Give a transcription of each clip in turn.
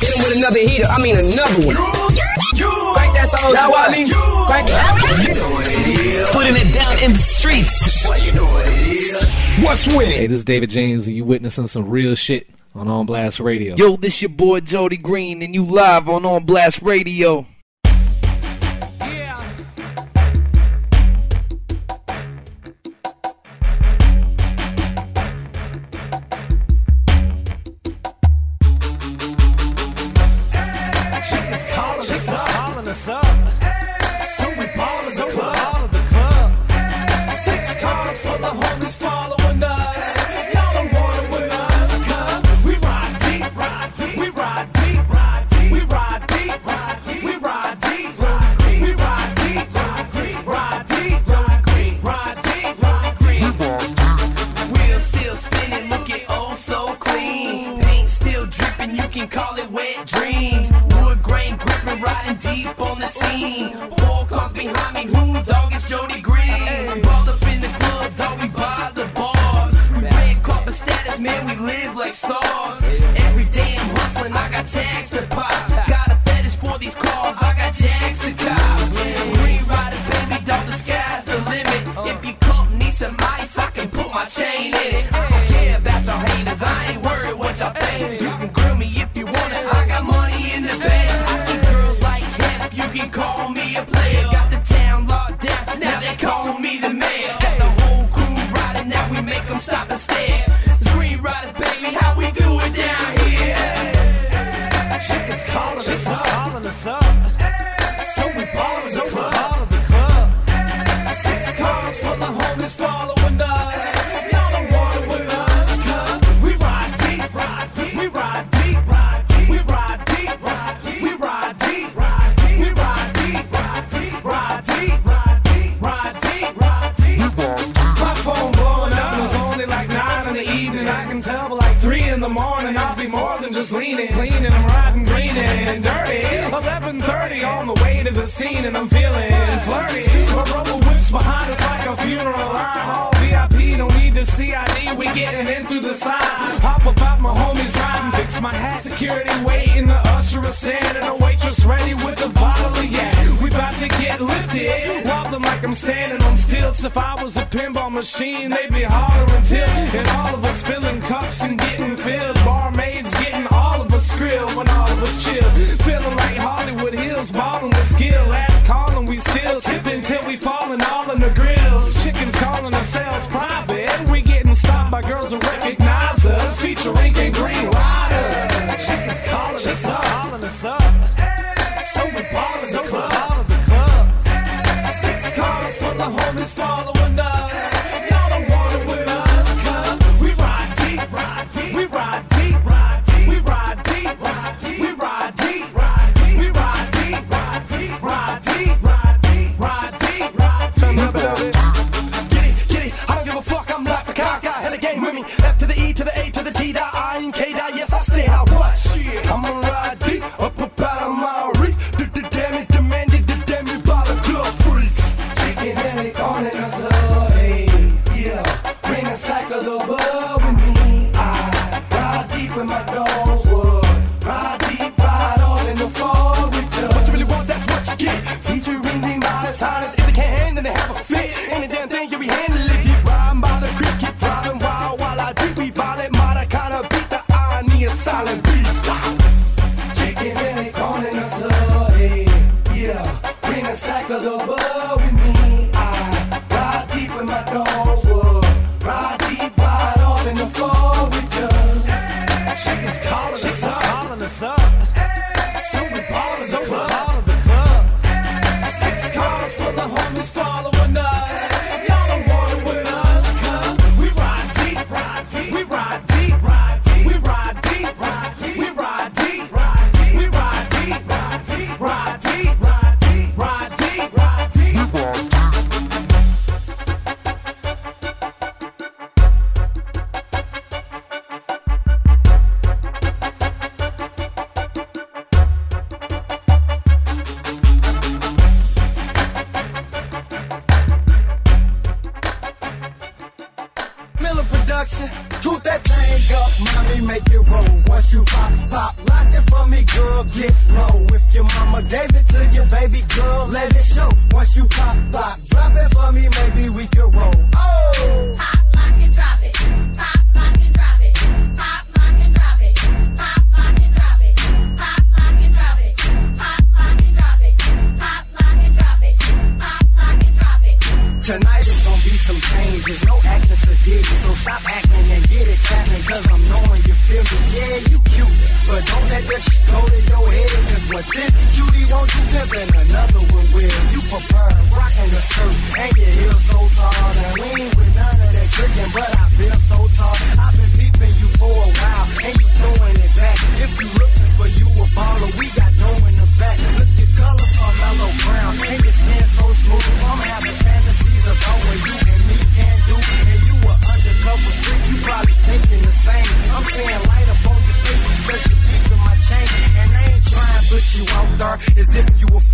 Hit him with another heater, I mean another one. Crank that song, that's what I mean. Crank it. Putting it down in the streets. Well, you know. What's with it? Hey, this is David James, and you witnessing some real shit on On Blast Radio. Yo, this your boy Jody Green, and you live on On Blast Radio. You can grill me if you want it. I got money in the bank. TID, we getting in through the side. Hop about my homies riding, fix my hat. Security waiting, the usher is in, and the waitress ready with a bottle of yak. We about to get lifted, Wobble them like I'm standing on stilts. If I was a pinball machine, they'd be hollering tilt. And all of us filling cups and getting filled. Barmaids getting all of us grilled when I us up. Calling us up. So we ballin' the club. Six cars for the homies follow.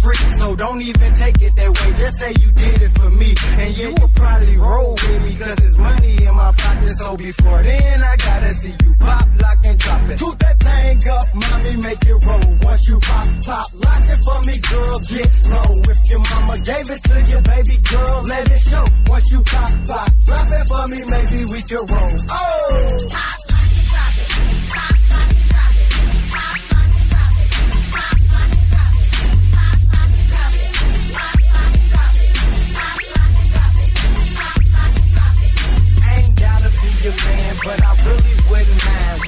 Freak. So don't even take it that way. Just say you did it for me, and you will probably roll with me because it's money in my pocket. So before then, I gotta see you pop, lock, and drop it. Toot that thing up, mommy, make it roll. Once you pop, pop, lock it for me, girl, get low. If your mama gave it to you, baby girl, let it show. Once you pop, pop, drop it for me, maybe we can roll. Oh! Pop,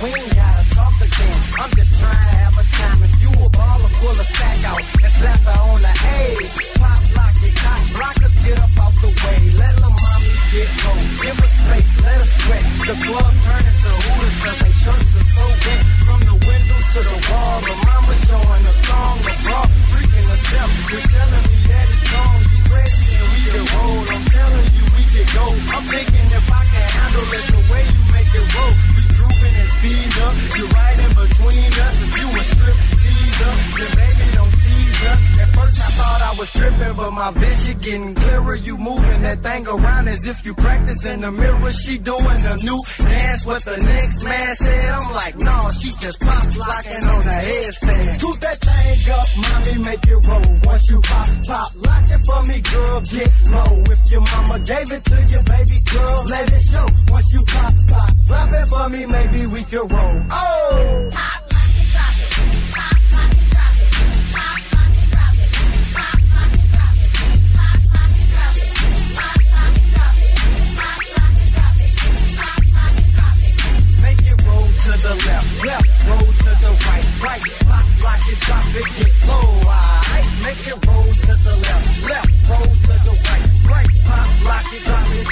We ain't gotta talk again. I'm just trying to have a time. If you a baller, pull a sack out and slap her on the A. Pop, lock it, cock, blockers, get up out the way. Let lil' mommy get low. Give her space, let her sweat. The club turn into hooters cause they shirts are so wet. From the window to the wall, the mama showing the thong, the bra, freaking herself. You're telling me that it's on. You ready and we can roll. I'm telling you we can go. I'm thinking if I can handle it the way you make it roll. Up. You're right in between us. If you a strip teaser, then baby don't tease. At first I thought I was tripping, but my vision getting clearer. You moving that thing around as if you practice in the mirror. She doing the new dance. What the next man said, I'm like, no, she just pop locking on the headstand. Toot that thing up, mommy, make it roll. Once you pop, pop, lock it for me, girl, get low. Your mama gave it to your baby girl. Let it show. Once you pop, pop, pop it for me, maybe we can roll. Oh! Pop. the left, left, roll to the right, right, pop, lock it, drop it, get low, alright, make it roll to the left.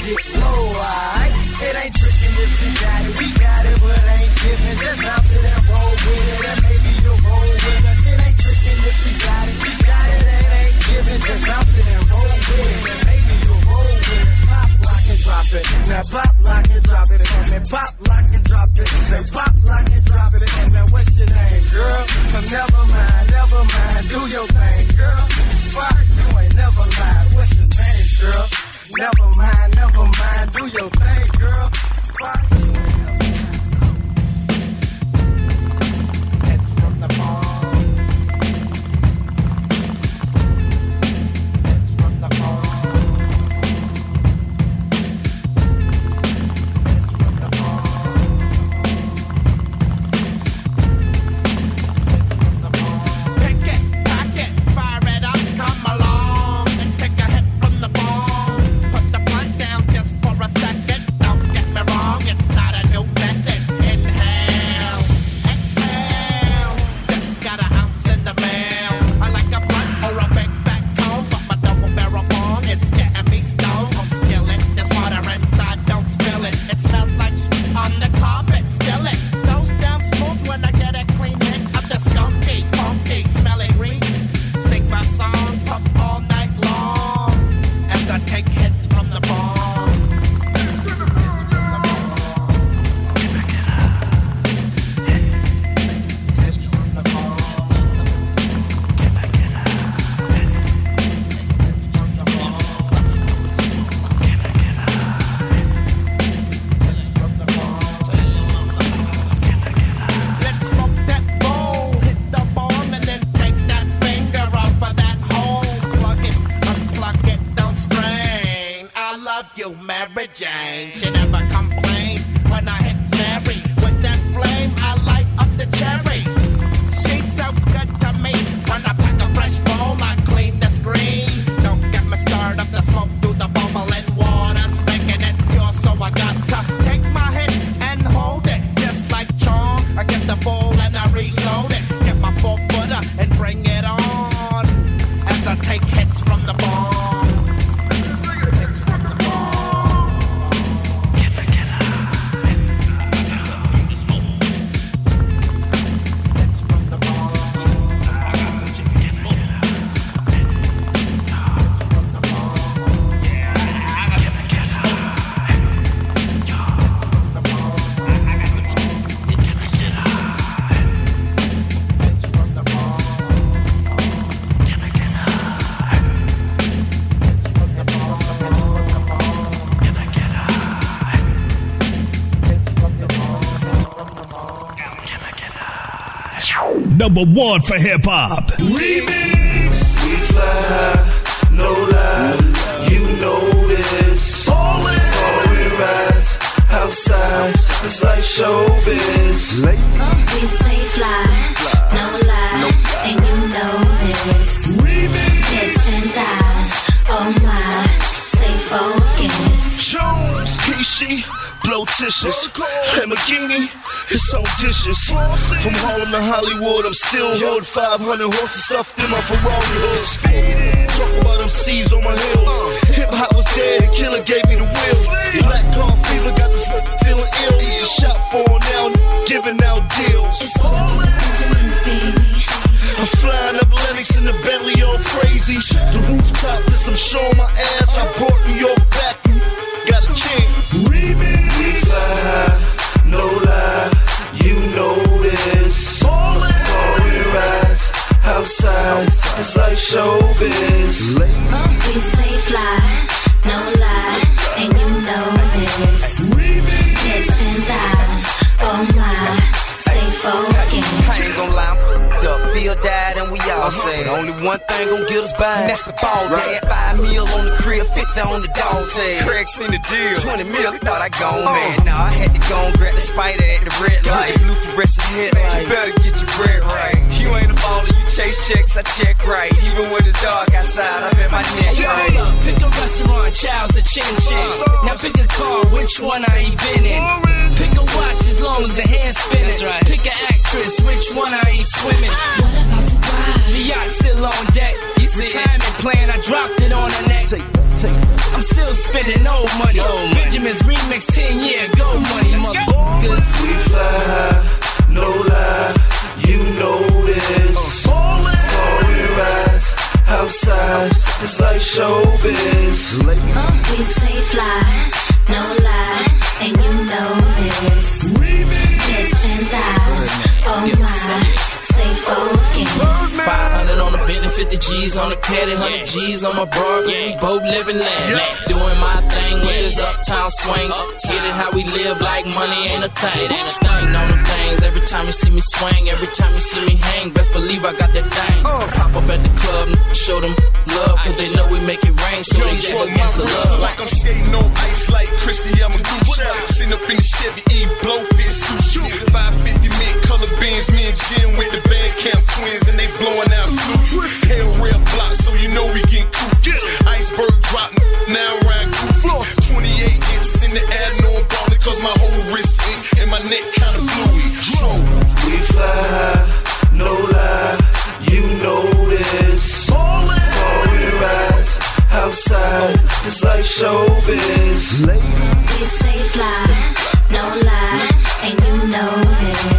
get low, alright? It ain't tricking if you got it. We got it, but ain't giving. Just bounce to that roll with it, and maybe you'll roll with us. It ain't tricking if you got it. We got it, it ain't giving. Just bounce to that roll with it, and maybe you'll roll with us. Pop, lock, and drop it. Now pop, lock, and drop it. And then pop, lock, and drop it. Say pop, lock, and drop it. And now what's your name, girl? But never mind, never mind. Do your thing, Never mind, never mind. Do your thing, girl. Fuck. Number one for hip hop. Remix. We fly high, no lie, you know this. Falling, falling rise, outside, it's like showbiz. We stay fly, no lie, and you know this. Hips ten thighs, oh my, stay focused. Jones, Kishi, blowticious, Lamborghini, it's so dishes. From Harlem to Hollywood, I'm still hood. 500 horses stuffed in my Ferrari hood. Talk about them C's on my heels. Hip hop was dead and Killa gave me the wheel. Black car fever got this nigga feeling ill. Used to shop for now, giving out deals. It's all Benjamin's baby. I'm flying up Lenox in the Bentley, all crazy. The rooftop is I'm showing my ass. I brought New York back. Got a chance. Thing gon' get us by, and that's the ball dad. Five mil on the crib, 50 on the dog tag. Craig seen the deal. 20 mil, he thought I gone oh. man. Nah, I had to go and grab the spider at the red light. Blue fluorescent headlight. You better get your bread right. You ain't a baller, you chase checks, I check right. Even when it's dark outside, I'm in my neck Yo, right. hold. Pick a restaurant, child's a chin chin. Now pick a car, which one I ain't been in. Pick a watch as long as the hand's spinning. Pick an actress, which one I ain't swimming. What about? The yacht still on deck. You see Retirement plan, I dropped it on her neck. I'm still spending old money. Benjamin's remix 10 year go money, motherfuckers. We fly high, no lie. You know this. Falling, falling rise. Outside, it's like showbiz. We oh, stay fly, no lie, and you know this. Hips ten thighs, oh my, stay focused. 500 on the Bentley, 50 G's on the caddy, 100 G's on my bar, cause we both living lavish. Doing my thing with this uptown swing. Get it how we live like money ain't a thing. Stunting on them things every time you see me swing, every time you see me hang. Best believe I got that thing. Oh. Pop up at the club, show them love, cause they know we make it rain, so they give against the love. Like I'm skating on ice like Kristi Yamaguchi. Sitting up in the Chevy, eating blowfish sushi. 550 mint color beans, me and Jim with the band camp twins, and they blowing out coochie. Hell rail block, so you know we getting kooky. Iceberg drop, now ride goofy. 28 inches in the air, no I'm ballin' cause my whole wrist ink and my neck kinda bluey. So, We fly high, no lie. You know this. Falling, falling rise. Outside, it's like showbiz. We stay fly, no lie, and you know this.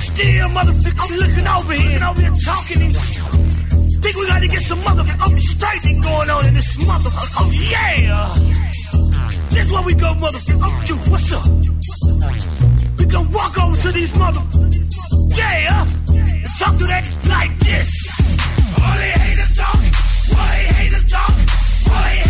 Still motherfucking looking over here. Looking over here talking and think we gotta get some motherfucking straightening going on in this motherfucker. Oh yeah! This where we go, motherfucker. Oh, you, what's up? We gonna walk over to these mother. Yeah! And talk to that like this. All they haters talk. All they haters talk. All they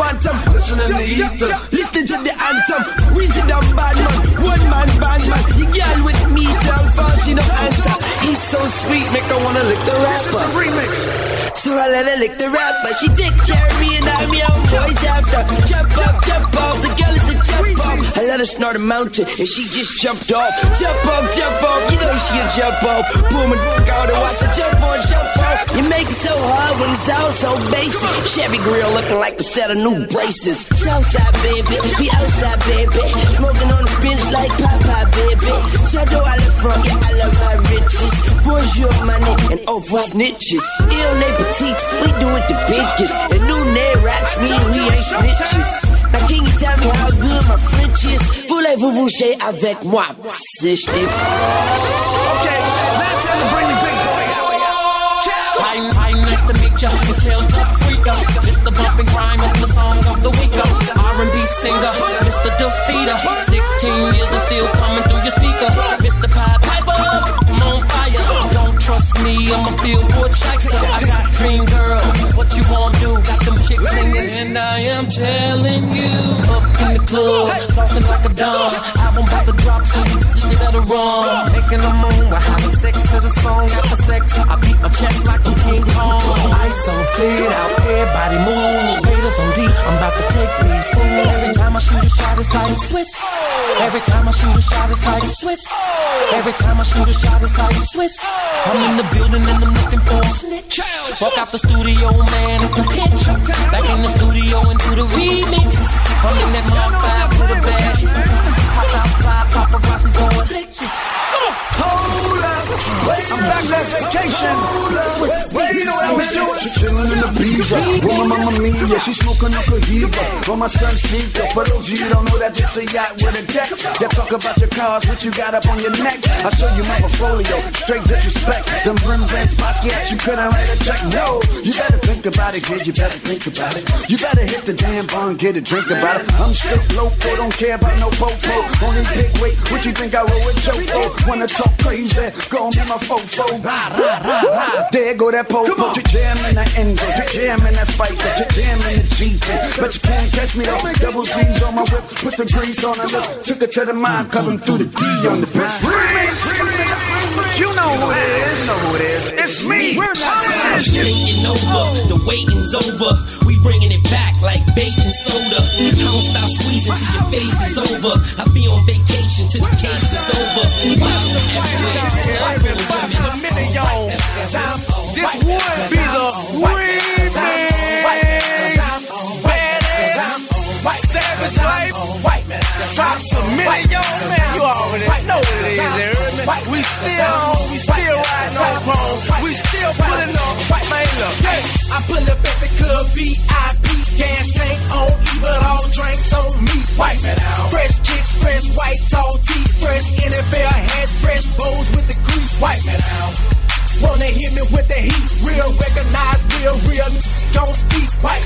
phantom, Listening to ether. Listening to the anthem. Reason down bad man, one man bad man. You girl with me, so I'm far she no answer. He's so sweet, make her wanna lick the rapper. remix. So I let her lick the rapper. She take care of me and I'm young boys after. Jump up, jump off. The girl is a jump off. I let her snort a mountain and she just jumped off. Jump off, jump off. You know she a jump off. My dick out and watch her jump on, jump off. You make it so hard when it's all so basic. Chevy grill looking like a set of new braces. Southside baby, we outside baby. Smoking on the bench like Popeye baby. Shadow I live from, yeah I love my riches. Bonjour money and au revoir niches. Ill petite, we do it the biggest. And new name rats mean we ain't snitches. Now can you tell me how good my French is? Voulez-vous bouger avec moi? T'ai Okay, now time to bring the big boy out. Hi, hi, nice to meet the It's the bumping crime. It's the song of the week. Uh, R&B singer, Mr. Defeater. 16 years and still coming through your speaker. Mr. Pied Piper, I'm on fire. Don't trust me, I'm a billboard shyster. I got dream girls. What you wanna do? Got them chicks singing, and I am telling you. Up in the club, flossing like a dawn. Album about to drop, so you just better run. Making a moon, we're having sex to the song. After sex, I beat my chest like I'm King Kong. On cleared out, everybody move. Haters on deep, I'm about to take these fools. Every time I shoot a shot, it's like Swiss. Every time I shoot a shot, it's like Swiss. Every time I shoot a shot, it's like Swiss. I'm in the building and I'm looking for a snitch. Walk out the studio, man, it's a hit. Back in the studio and do the remix. I'm in that Mark 5 with a bag. Hop outside, paparazzi's going. Hold up. I'm back last vacation. You know what I was doing? In the breeze. Woman, mama mia, she smoking a cohiba. On my Sunseeker. For those of you don't know, that's just a yacht with a deck. That talk about your cars, what you got up on your neck. I show you my portfolio, straight disrespect. Them Rembrandt yeah, you couldn't write a check. No, you better think about it, kid. You better think about it. You better hit the damn bar and get a drink about it. I'm straight loco, don't care about no popo. Only big weight, what you think I roll with Joe? Wanna talk crazy? Go and be my fofo. Rah, rah, rah, rah. There go that popo. You jam in that Enzo, you jam in that Spyker, you jam in the GT. But you can't catch me though. Double Z's on my whip, put the grease on the lip. Took it to the mind, coming through the D on the bitch. You know who it is. You know who it is. It's me. We're not taking over. The waiting's over. We bringing it back like baking soda. I don't stop squeezing till your face is over. I be on vacation till the case is over. Monster everywhere. Everybody's a minute, we still on, we still riding on chrome. We still pulling up. Man, look. Yeah, I pull up at the club VIP. Gas tank on E, but all drinks on me. White man out. Fresh kicks, fresh white tall tee, fresh NFL hat, fresh bows with the grease. White man out. Wanna hit me with the heat, real recognize, real, real, don't speak white.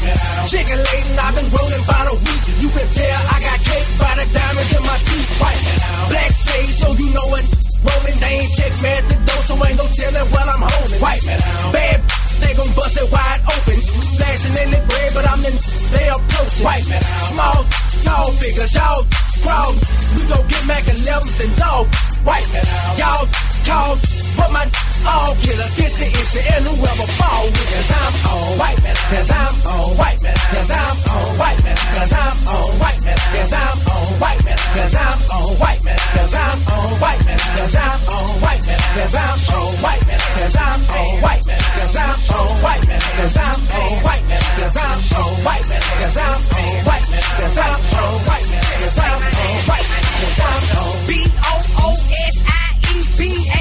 Chicken laden, I've been rolling by the week. You can tell I got cake by the diamonds in my teeth. White. Black shades, so you know it. Rolling, they ain't check me at the door, so ain't no telling what I'm holding. White. Bad they gon' bust it wide open. Flashing in the bread, but I'm in, they approaching. White. Man, small, tall figures, y'all crawl. We gon' get Mac 11s and dog. White. Y'all call, but my all killer, get your issue, and whoever fall with Cause I'm on white man, cause I'm on white man, cause I'm on white man, cause I'm on white man, cause I'm on white man, cause I'm on white man, cause I'm on white man, cause I'm on white man, cause I'm on white man, cause I'm on white man, cause I'm on white man, cause I'm on white man, cause I'm on white man, cause I'm on white man, cause I'm on white man, cause I'm on white man, cause I'm on B O O S I E B A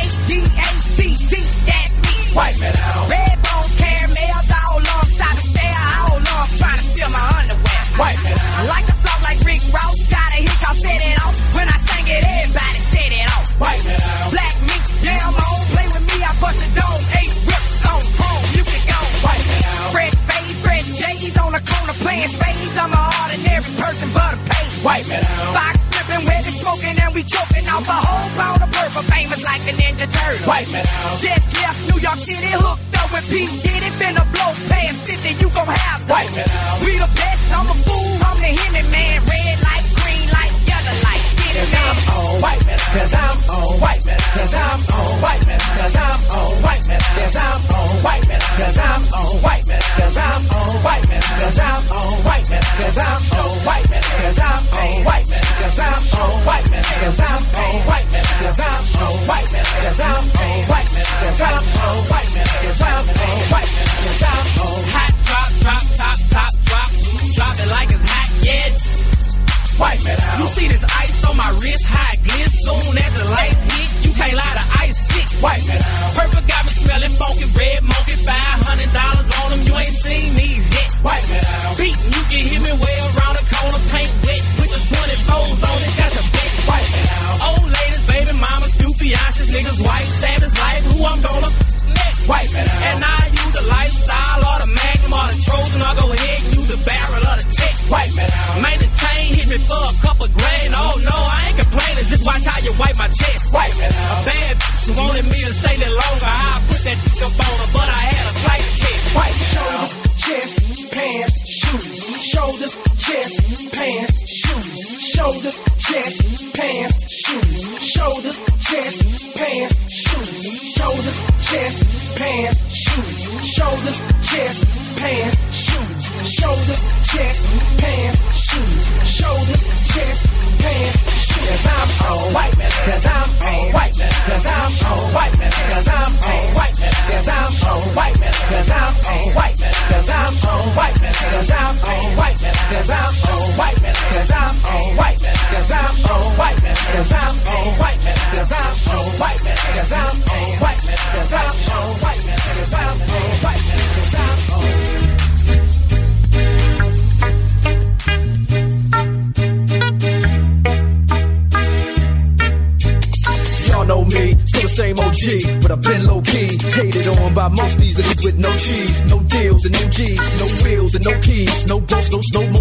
and no keys, no boats, no snowmobiles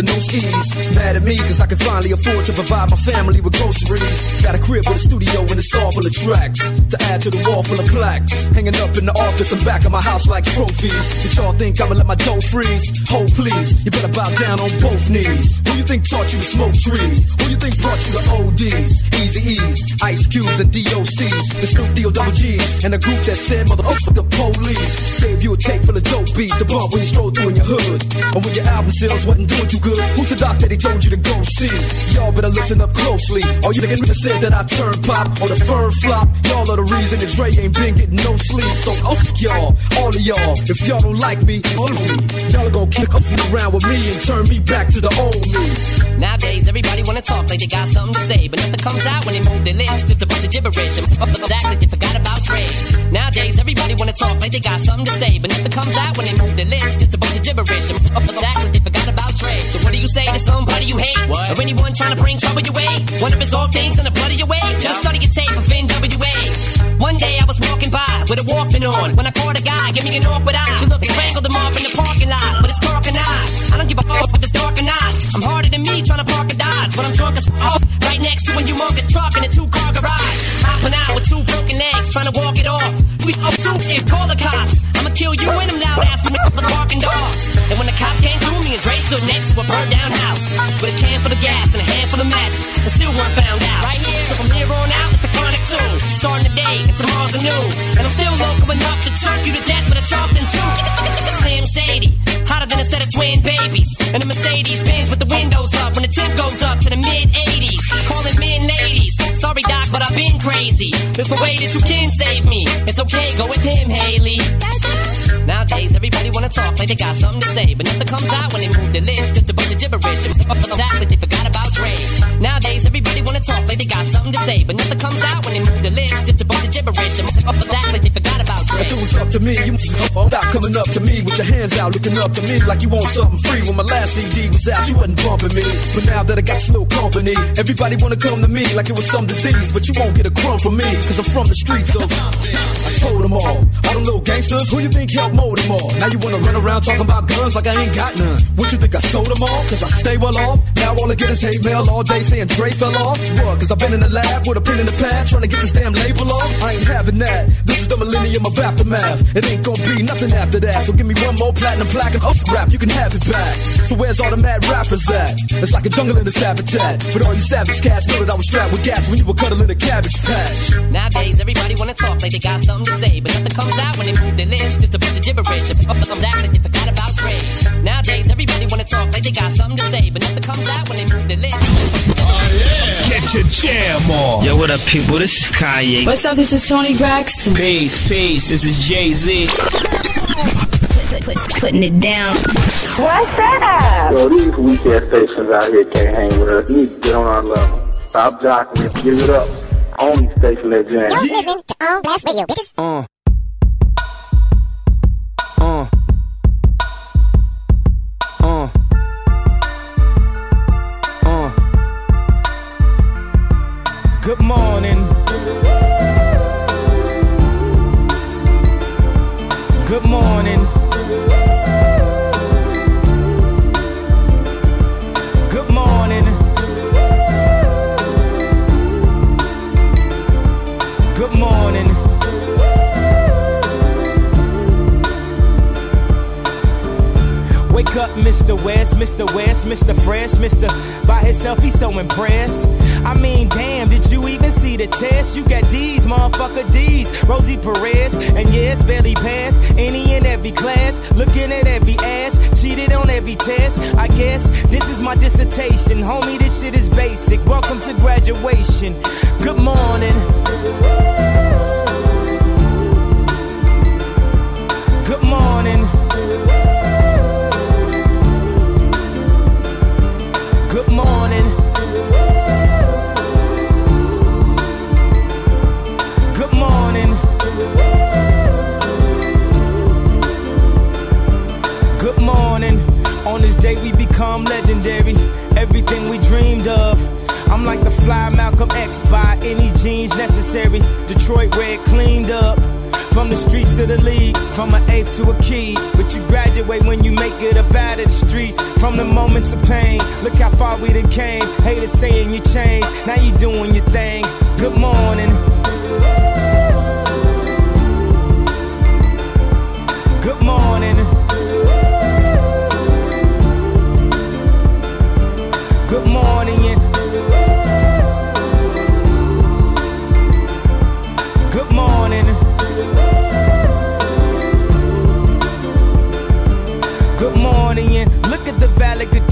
and no skis. Mad at me cause I can finally afford to provide my family with groceries. Got a crib with a studio and it's all full of tracks to add to the wall full of plaques. Hanging up in the office and back of my house like trophies. Did y'all think I'ma let my dough freeze? Hold please, you better bow down on both knees. Who you think taught you to smoke trees? Who you think brought you to ODs, Easy E's, Ice Cubes and DOCs, the Snoop D-O double G's, and the group that said motherfucker the police. Gave you a tape full of dope beats to bump when you stroll through in your hood. And when your album sales wasn't doing too good, who's the doc that they told you to go see? Y'all better listen up closely. All you niggas said that I turn pop or the firm flop. Y'all are the reason that Dre ain't been getting no sleep. So oh y'all, all of y'all, if y'all don't like me, follow me. Y'all are gonna kick off around with me and turn me back to the old me. Nowadays, everybody wanna talk like they got something to say, but nothing comes out when they move their lips. Just a bunch of gibberish. And act like they forgot about Dre. Nowadays, everybody wanna talk like they got something to say, but nothing comes out when they move their lips. Just a bunch of gibberish. And act like they forgot about Dre. So what do you say to somebody you hate? What? Or anyone trying to bring trouble your way? One of his old things in the blood of your way? Just study your tape of NWA. One day I was walking by with a Walkman on when I caught a guy, give me an awkward eye. You look strangled him off in the parking lot, but it's dark and I. I don't give a fuck if it's dark or not. I'm harder than me trying to park a Dodge, but I'm drunk as off. Right next to a humongous truck in a two-car garage. Hopping out with two broken legs, trying to walk it off. We up two shit, call the cops. I'ma kill you and them loud ass for the barking dogs. And when the cops came through, me and Dre stood next to a burned down house with a can full of gas and a handful of matches, and still weren't found out. Right here, so from here on out, it's the chronic tune. Starting the day and tomorrow's new, and I'm still local enough to choke you to death with a Charleston chew. Slim Shady, hotter than a set of twin babies, and a Mercedes Benz with the windows up when the temp goes up to the mid 80s. Calling men ladies. Sorry, Doc, but I've been crazy. There's no way that you can save me. It's okay, go with him, Haley. Talk like they got something to say, but nothing comes out when they move their lips. Just a bunch of gibberish. It was that like they forgot about Dre. Nowadays, everybody wanna talk like they got something to say, but nothing comes out when they move their lips. Just a bunch of gibberish. It was that like they forgot about. If it was up to me, you stop coming up to me with your hands out, looking up to me like you want something free. When my last CD was out, you wasn't bumping me. But now that I got your little company, everybody wanna come to me like it was some disease. But you won't get a crumb from me, cause I'm from the streets of. I told them all, all them little gangsters, who you think helped mold them all? Now you wanna run around talking about guns like I ain't got none. What you think I sold them all? Cause I stay well off. Now all I get is hate mail all day saying Dre fell off. What? Cause I've been in the lab with a pen in the pad trying to get this damn label off. I ain't having that. This is the millennium of aftermath. It ain't gonna be nothing after that. So give me one more platinum plaque and off rap, you can have it back. So where's all the mad rappers at? It's like a jungle in this habitat. But all you savage cats know that I was strapped with gas when you were cuddling a cabbage patch. Nowadays, everybody wanna talk like they got something to say, but nothing comes out when they move their lips. Just a bunch of gibberish. It's up that like they forgot about Dre. Nowadays, everybody wanna talk like they got something to say, but nothing comes out when they move their lips. Get your jam on. Yo, what up, people? This is Kanye. What's up? This is Toni Braxton. Peace, peace. This is Jay Z. putting it down. What's up? Yo, these weak ass stations out here can't hang with us. You need to get on our level. Stop jocking it. Give it up. Only station that jam. Don't listen to On Blast Radio, bitches. Uh. Uh. Good morning. Mr. West, Mr. West, Mr. Fresh, Mr. By himself, he's so impressed. I mean, damn, did you even see the test? You got D's, motherfucker D's. Rosie Perez, and yes, barely passed any and every class. Looking at every ass, cheated on every test. I guess this is my dissertation. Homie, this shit is basic. Welcome to graduation. Good morning. Good morning. Become legendary. Everything we dreamed of. I'm like the fly Malcolm X by any jeans necessary. Detroit red cleaned up. From the streets to the league, from an eighth to a key. But you graduate when you make it up out of the streets. From the moments of pain, look how far we done came. Haters saying you changed, now you doing your thing. Good morning. Good morning.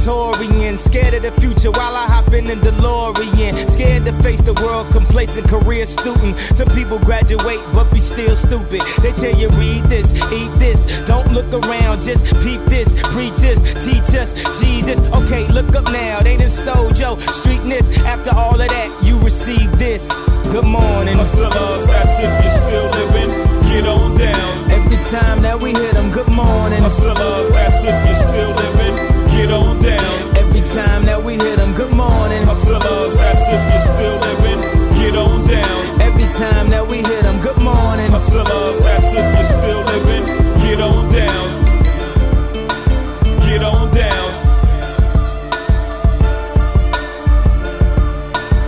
Good morning. and Look at the valedictorian, scared of the future future while I hop in the DeLorean. Scared to face the world, complacent career student. Some people graduate but be still stupid. They tell you read this, eat this, don't look around, just peep this, preach this, teach us, Jesus. Okay, look up now, they done stole your streetness. After all of that, you receive this. Good morning. Hustlers, that's if you're still living, get on down. Every time that we hit them, good morning. Hustlers, that's if you're still living, get on down. Every time that we hit them, good morning. Hustlers, that's if you're still living, get on down. Every time that we hit them, good morning. Hustlers, that's if you're still living, get on down. Get on down.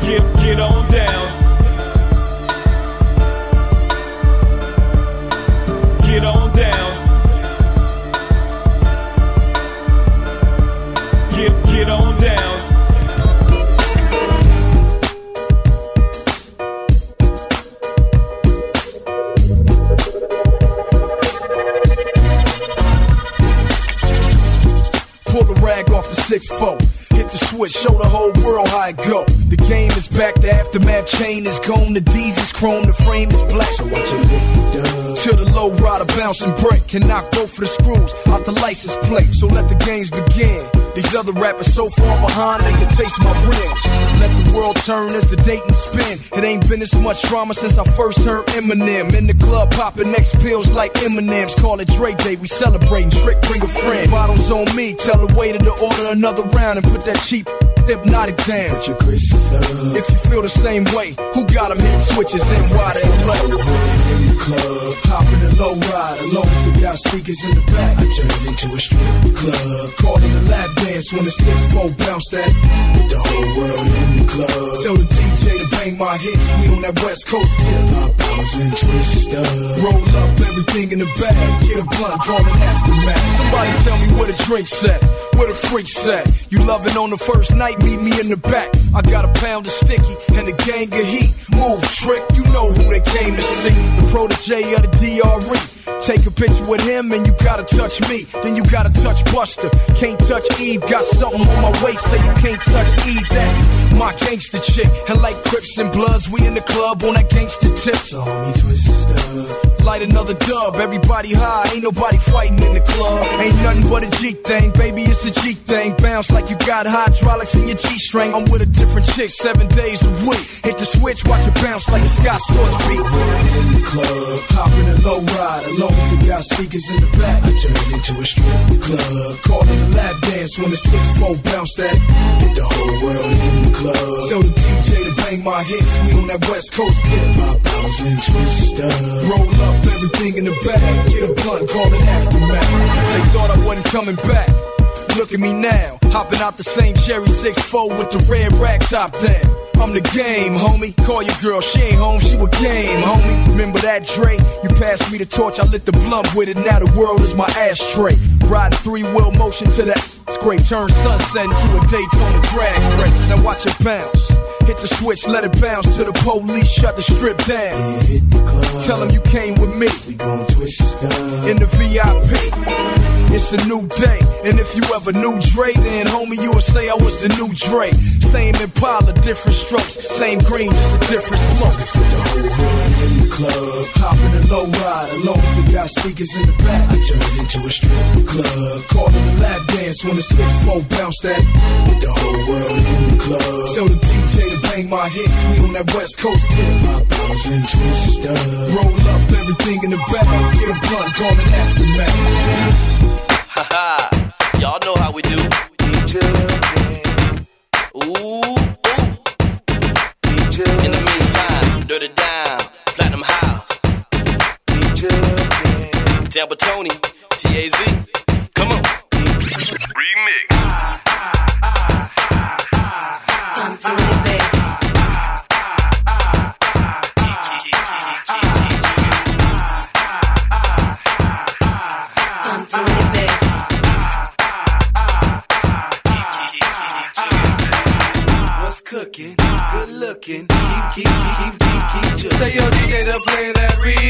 Get get on down. Chain is gone, the D's is chrome, the frame is black. So watch it lift it up. To the low rider, bounce and break. Can knock both of the screws out the license plate. So let the games begin. These other rappers so far behind, they can taste my rims. Let the world turn as the date and spin. It ain't been this much drama since I first heard Eminem. In the club, popping next pills like M&M's. Call it Dre Day, we celebrating. Trick, bring a friend. Bottles on me, tell the waiter to order another round and put that cheap Hpnotiq down. Put your Chris's up. If you feel the same way, who got them hitting switches and why they low? In the club, hopping a low ride, long as it got speakers in the back. I turn it into a strip club. Call it a lap dance when the 6-4 bounce that. Put the whole world in the club. Tell the DJ to bang my hits, we on that West Coast hip hop, bounce and twist up. Roll up everything in the bag, get a blunt, call it aftermath. Somebody tell me where the drink's at, where the freaks at. You loving on the first night, meet me in the back. I got a pound of sticky and a gang of heat. Move trick, you know who they came to see. The protege of the DRE. Take a picture with him and you gotta touch me. Then you gotta touch Buster. Can't touch Eve. Got something on my waist, say you can't touch Eve. That's my gangster chick. And like Crips and Bloods, we in the club on that gangster tip. So homie, twist. Light another dub. Everybody high, ain't nobody fighting in the club. Ain't nothing but a G thing, baby. It's a G thing. Bounce like you got hydraulics in your G string. I'm with a different chick seven days a week. Hit the switch, watch it bounce like a Scott Storch beat. In the club, hopping a low ride. As long as it got speakers in the back, I turn it into a strip club. Call it a lap dance when the 6-4 bounce that. Get the whole world in the club. Tell the DJ to bang my hits. We on that West Coast hip hop, bounce and twist up. Roll up everything in the bag. Get a blunt, call it aftermath. They thought I wasn't coming back. Look at me now, hopping out the same Cherry 6-4 with the red rack top down. I'm the game, homie. Call your girl, she ain't home, she was game, homie. Remember that Dre? You passed me the torch, I lit the blunt with it. Now the world is my ashtray. Riding three wheel motion to the it's great. Turn sunset into a Daytona drag race. Now watch it bounce. Hit the switch, let it bounce to the police, shut the strip down. hit the club. Tell them you came with me. We gon' twist In the VIP. It's a new day, and if you ever knew Dre, then homie, you would say I was the new Dre. Same Impala, different strokes, same green, just a different smoke. For the whole in the club, got speakers in the back. I turn it into a strip club, call it a lap dance when the 6-4 bounce that. With the whole world in the club. Tell the DJ to bang my hits, we on that West Coast hip hop, bounce and twist up. Roll up everything in the back, get a blunt, call it aftermath. Haha, y'all know how we do. Tampa Tony, TAZ. Come on. Remix. I'm doing it, baby. I'm doing it, baby. What's cooking? looking, good looking. Keep, keep, keep, keep, keep, keep jugging. Tell your DJ to play that remix.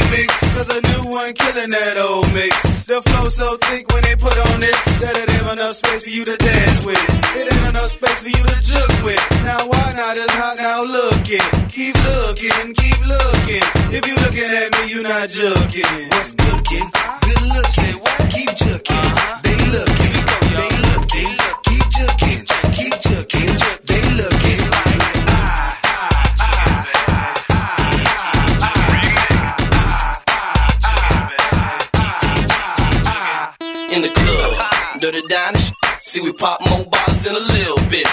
Cause a new one killing that old mix. The flow so thick when they put on this. That it ain't enough space for you to dance with. It ain't enough space for you to jug with. Now why not just hot now looking? Keep looking, keep looking. If you looking at me, you not jugging. What's cooking? Good looking. Keep jugging. Uh-huh. They looking, they looking. See, we pop more bottles in a little bit.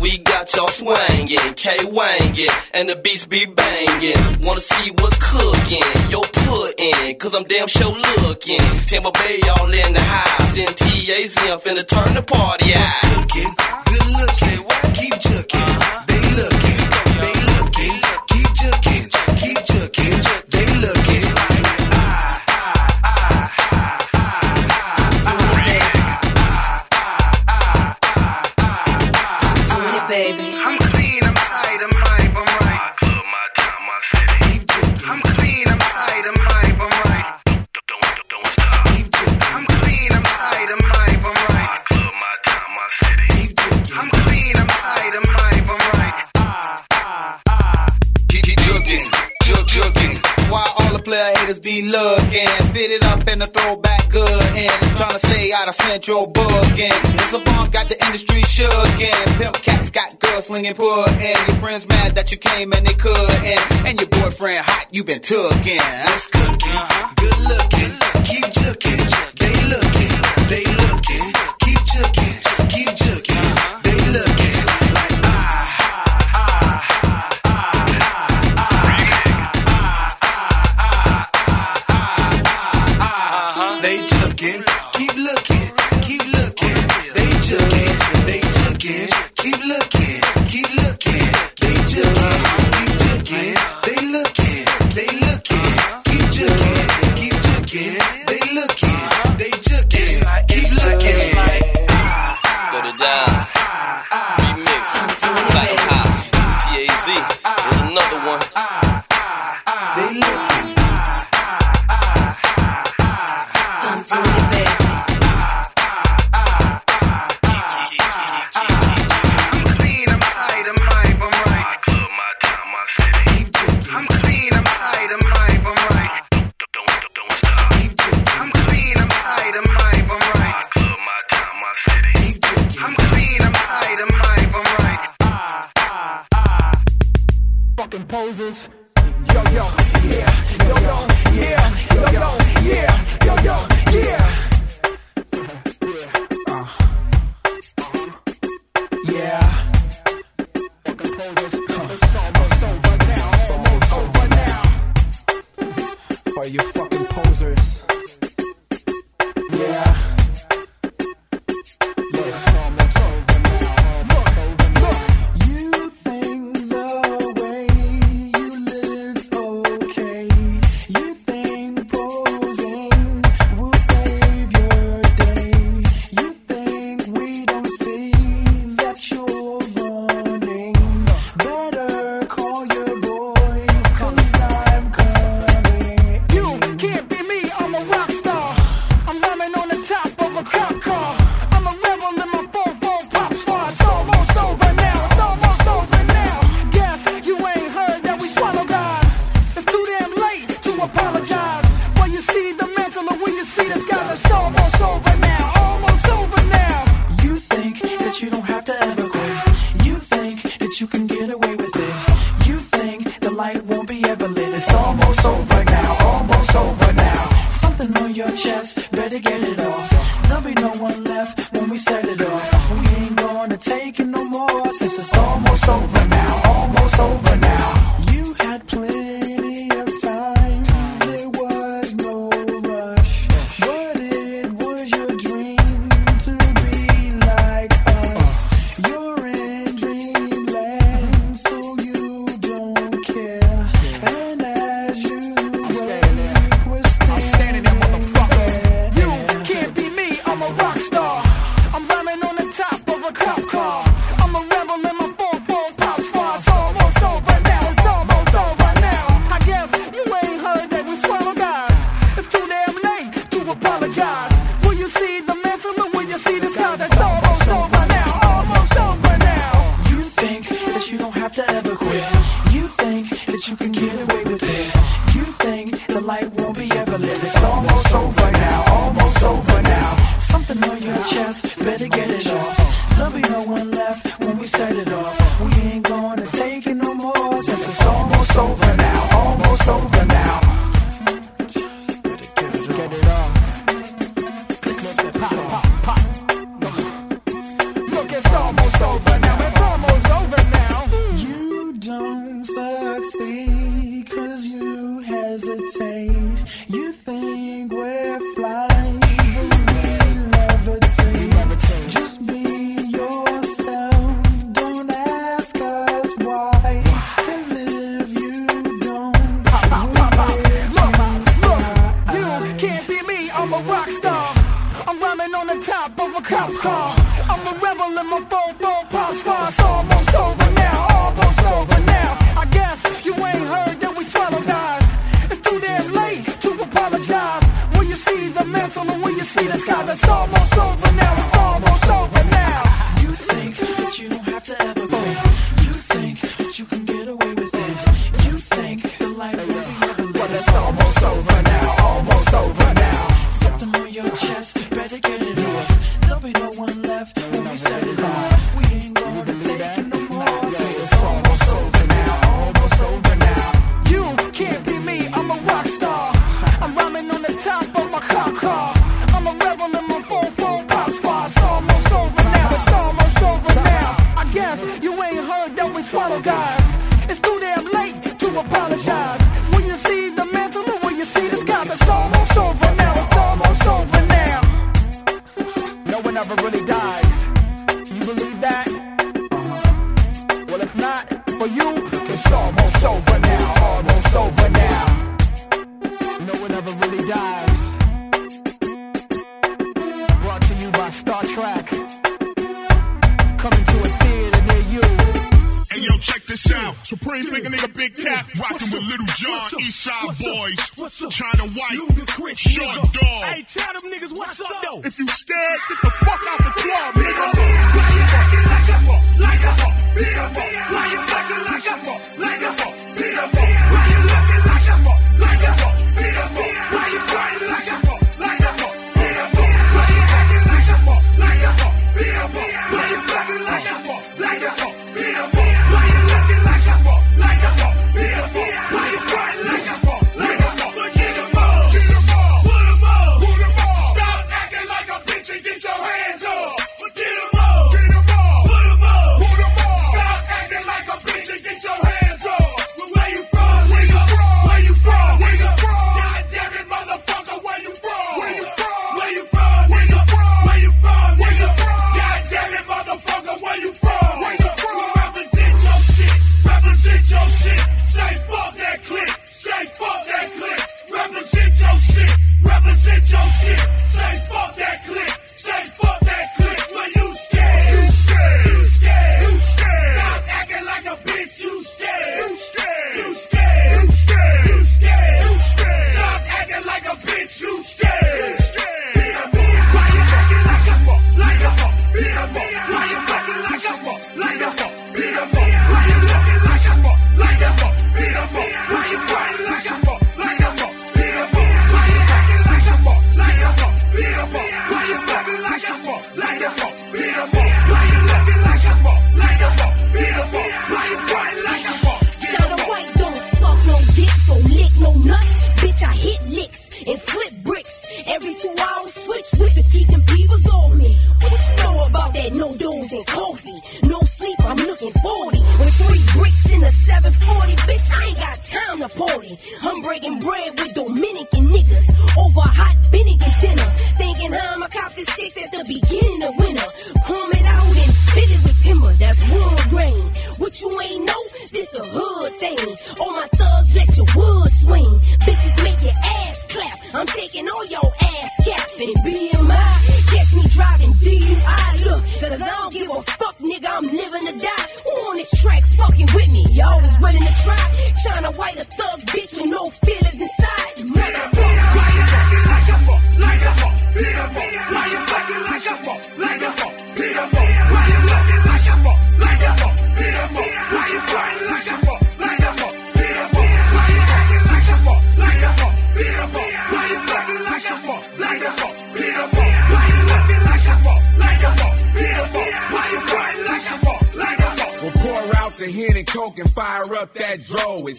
We got y'all swangin', K wangin', and the beats be bangin'. Wanna see what's cookin'? Yo, put in, cause I'm damn sure lookin'. Tampa Bay all in the house, in TAZ, I'm finna turn the party out. What's cookin'? Haters be looking, fitted up in the throwback good and trying to stay out of central booking. It's a bomb, got the industry shookin'. Pimp cats got girls slinging pudding. Your friends mad that you came and they couldn't. And your boyfriend hot, you been tookin'. It's cooking, good looking, keep jugging. They looking, they looking, keep jugging, keep jugging. They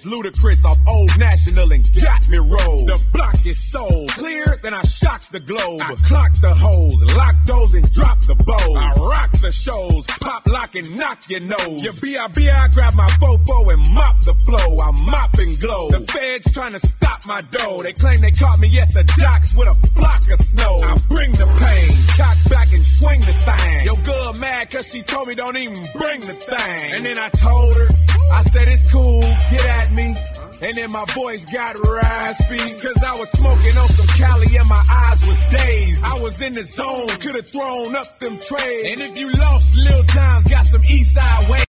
It's Ludacris off Old National and got me rolled. The block is sold clear, then I shock the globe. I clock the hoes, lock those and drop the bows. I rock the shows, pop, lock, and knock your nose. Your B.I.B. I grab my fofo and mop the flow. I mop and glow. The feds trying to stop my dough. They claim they caught me at the docks with a block of snow. I she told me don't even bring the thing. And then I told her, I said it's cool, get at me. And then my voice got raspy Cause I was smoking on some Cali and my eyes was dazed I was in the zone, could've thrown up them trays And if you lost, Lil Jon's got some east side ways